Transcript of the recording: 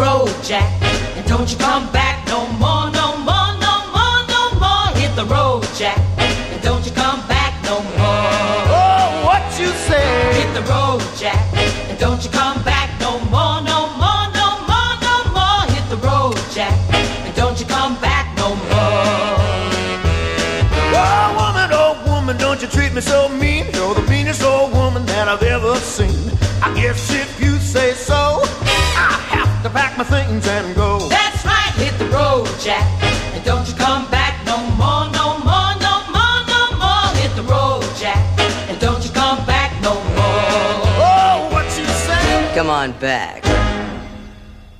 Jack. And don't you come back no more, no more, no more, no more. Hit the road, Jack. And don't you come back no more. Oh, what you say? Hit the road, Jack. And don't you come back no more, no more, no more, no more. Hit the road, Jack. And don't you come back no more. Oh, woman, oh, woman, don't you treat me so mean. You're the meanest old woman that I've ever seen. I guess if my things and go. That's right, hit the road, Jack. And don't you come back no more, no more, no more, no more. Hit the road, Jack. And don't you come back no more. Oh, what you say? Come on back.